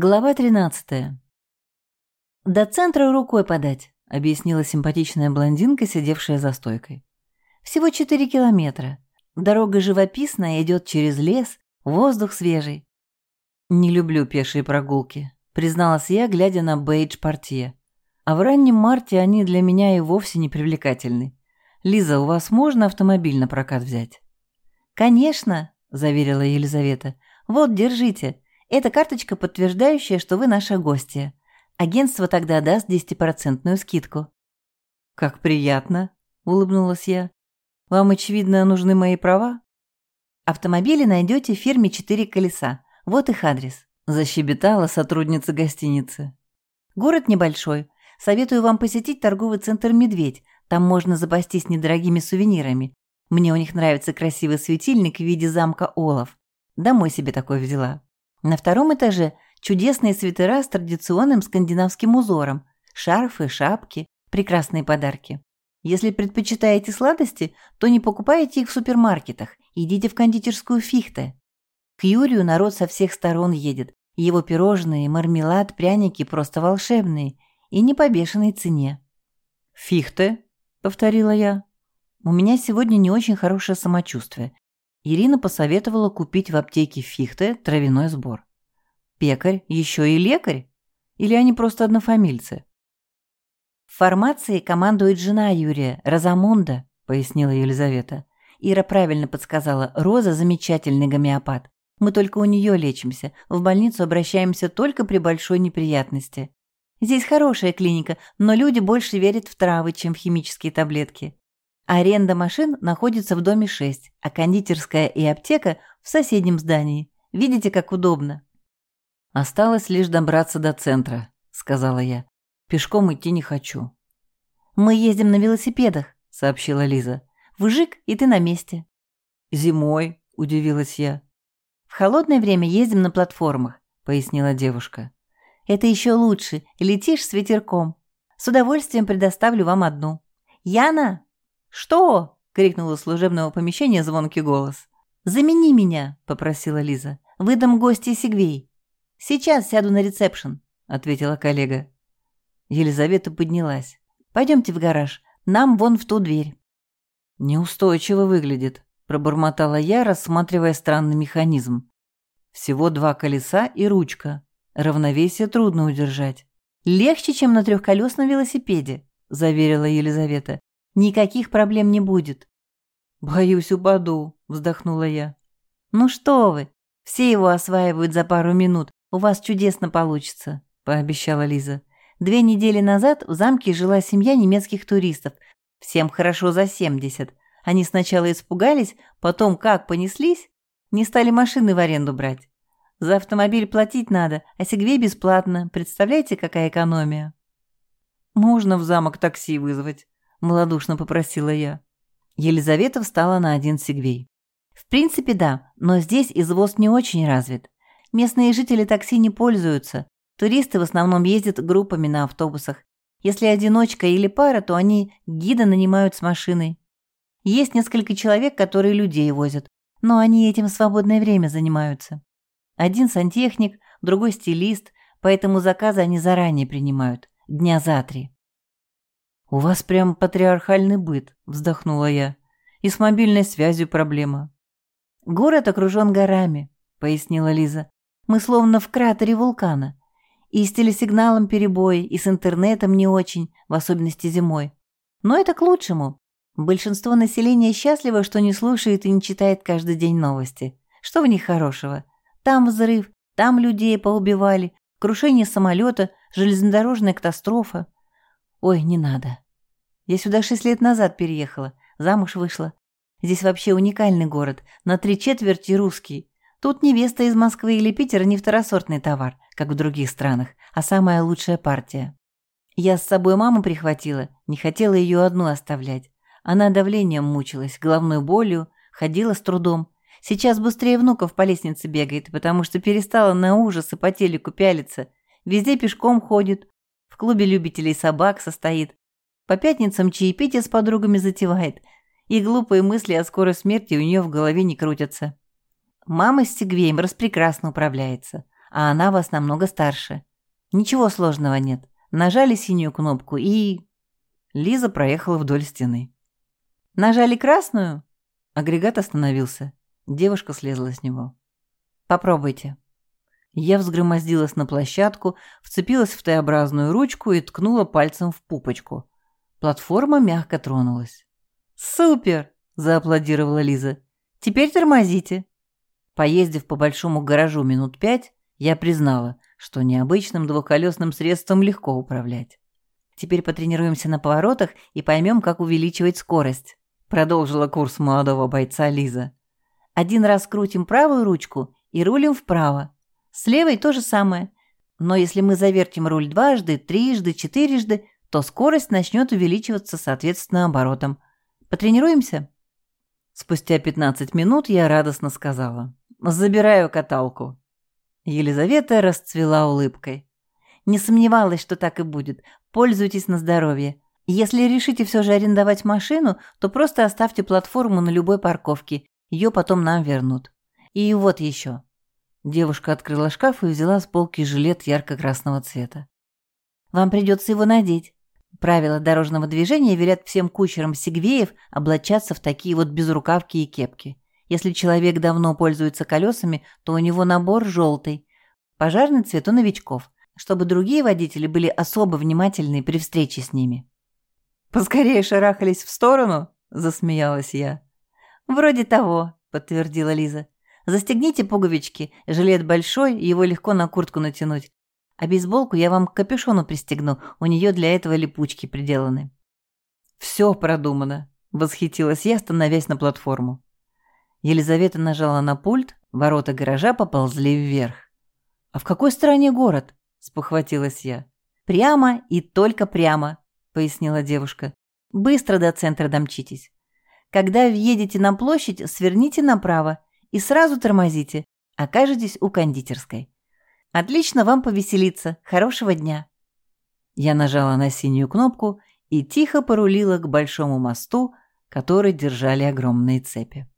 Глава 13. «До центра рукой подать», — объяснила симпатичная блондинка, сидевшая за стойкой. «Всего четыре километра. Дорога живописная, идет через лес, воздух свежий». «Не люблю пешие прогулки», — призналась я, глядя на бейдж-портье. «А в раннем марте они для меня и вовсе не привлекательны. Лиза, у вас можно автомобиль на прокат взять?» «Конечно», — заверила Елизавета. «Вот, держите. Это карточка, подтверждающая, что вы наша гостья. Агентство тогда даст десятипроцентную скидку». «Как приятно», — улыбнулась я. «Вам, очевидно, нужны мои права?» «Автомобили найдете в фирме «Четыре колеса». Вот их адрес», — защебетала сотрудница гостиницы. «Город небольшой. Советую вам посетить торговый центр «Медведь». Там можно запастись недорогими сувенирами. Мне у них нравится красивый светильник в виде замка Олов. Домой себе такой взяла. На втором этаже чудесные свитера с традиционным скандинавским узором, шарфы, шапки, прекрасные подарки. Если предпочитаете сладости, то не покупайте их в супермаркетах, идите в кондитерскую «Фихте». К Юрию народ со всех сторон едет. Его пирожные, мармелад, пряники просто волшебные и не по бешеной цене. «Фихте», — повторила я. «У меня сегодня не очень хорошее самочувствие. Ирина посоветовала купить в аптеке Фихте травяной сбор. Пекарь еще и лекарь? Или они просто однофамильцы? В формации командует жена Юрия, Розамунда, пояснила Елизавета. Ира правильно подсказала, Роза замечательный гомеопат. Мы только у нее лечимся, в больницу обращаемся только при большой неприятности. Здесь хорошая клиника, но люди больше верят в травы, чем в химические таблетки. Аренда машин находится в доме 6, а кондитерская и аптека в соседнем здании. Видите, как удобно. Осталось лишь добраться до центра, сказала я. Пешком идти не хочу. Мы ездим на велосипедах, сообщила Лиза. Выжик, и ты на месте. Зимой, удивилась я. В холодное время ездим на платформах, пояснила девушка. Это еще лучше, летишь с ветерком. С удовольствием предоставлю вам одну. Яна, «Что?» — крикнул из служебного помещения звонкий голос. «Замени меня», — попросила Лиза. «Выдам гостей Сигвей». «Сейчас сяду на ресепшн», — ответила коллега. Елизавета поднялась. «Пойдемте в гараж. Нам вон в ту дверь». «Неустойчиво выглядит», — пробормотала я, рассматривая странный механизм. «Всего два колеса и ручка. Равновесие трудно удержать». «Легче, чем на трехколесном велосипеде», — заверила Елизавета. Никаких проблем не будет. Боюсь, упаду, вздохнула я. Ну что вы, все его осваивают за пару минут. У вас чудесно получится, пообещала Лиза. Две недели назад в замке жила семья немецких туристов. Всем хорошо за семьдесят. Они сначала испугались, потом как понеслись, не стали машины в аренду брать. За автомобиль платить надо, а Сигвей бесплатно. Представляете, какая экономия? Можно в замок такси вызвать, – малодушно попросила я. Елизавета встала на один сегвей. «В принципе, да, но здесь извоз не очень развит. Местные жители такси не пользуются. Туристы в основном ездят группами на автобусах. Если одиночка или пара, то они гида нанимают с машиной. Есть несколько человек, которые людей возят, но они этим в свободное время занимаются. Один сантехник, другой стилист, поэтому заказы они заранее принимают, дня за три. «У вас прям патриархальный быт», — вздохнула я. «И с мобильной связью проблема». «Город окружен горами», — пояснила Лиза. «Мы словно в кратере вулкана. И с телесигналом перебои, и с интернетом не очень, в особенности зимой. Но это к лучшему. Большинство населения счастливо, что не слушает и не читает каждый день новости. Что в них хорошего? Там взрыв, там людей поубивали, крушение самолета, железнодорожная катастрофа. Ой, не надо. Я сюда шесть лет назад переехала, замуж вышла. Здесь вообще уникальный город, на три четверти русский. Тут невеста из Москвы или Питера не второсортный товар, как в других странах, а самая лучшая партия. Я с собой маму прихватила, не хотела ее одну оставлять. Она давлением мучилась, головной болью, ходила с трудом. Сейчас быстрее внуков по лестнице бегает, потому что перестала на ужасы по телеку пялиться. Везде пешком ходит, клубе любителей собак состоит. По пятницам чаепитие с подругами затевает. И глупые мысли о скорой смерти у нее в голове не крутятся. Мама с Сигвеем распрекрасно управляется. а она вас намного старше. Ничего сложного нет. Нажали синюю кнопку и... Лиза проехала вдоль стены. Нажали красную? Агрегат остановился. Девушка слезла с него. Попробуйте. Я взгромоздилась на площадку, вцепилась в Т-образную ручку и ткнула пальцем в пупочку. Платформа мягко тронулась. «Супер!» – зааплодировала Лиза. «Теперь тормозите». Поездив по большому гаражу минут пять, я признала, что необычным двухколесным средством легко управлять. «Теперь потренируемся на поворотах и поймем, как увеличивать скорость», – продолжила курс молодого бойца Лиза. «Один раз крутим правую ручку и рулим вправо. С левой то же самое. Но если мы завертим руль дважды, трижды, четырежды, то скорость начнет увеличиваться соответственно оборотом. Потренируемся?» Спустя 15 минут я радостно сказала. «Забираю каталку». Елизавета расцвела улыбкой. «Не сомневалась, что так и будет. Пользуйтесь на здоровье. Если решите все же арендовать машину, то просто оставьте платформу на любой парковке. Ее потом нам вернут. И вот еще». Девушка открыла шкаф и взяла с полки жилет ярко-красного цвета. «Вам придется его надеть. Правила дорожного движения велят всем кучерам сегвеев облачаться в такие вот безрукавки и кепки. Если человек давно пользуется колесами, то у него набор желтый. Пожарный цвет у новичков, чтобы другие водители были особо внимательны при встрече с ними. «Поскорее шарахались в сторону?» – засмеялась я. «Вроде того», – подтвердила Лиза. «Застегните пуговички, жилет большой, его легко на куртку натянуть. А бейсболку я вам к капюшону пристегну, у нее для этого липучки приделаны». «Все продумано», — восхитилась я, становясь на платформу. Елизавета нажала на пульт, ворота гаража поползли вверх. «А в какой стороне город?» — спохватилась я. «Прямо и только прямо», — пояснила девушка. «Быстро до центра домчитесь. Когда въедете на площадь, сверните направо и сразу тормозите. Окажетесь у кондитерской. Отлично вам повеселиться. Хорошего дня. Я нажала на синюю кнопку и тихо порулила к большому мосту, который держали огромные цепи.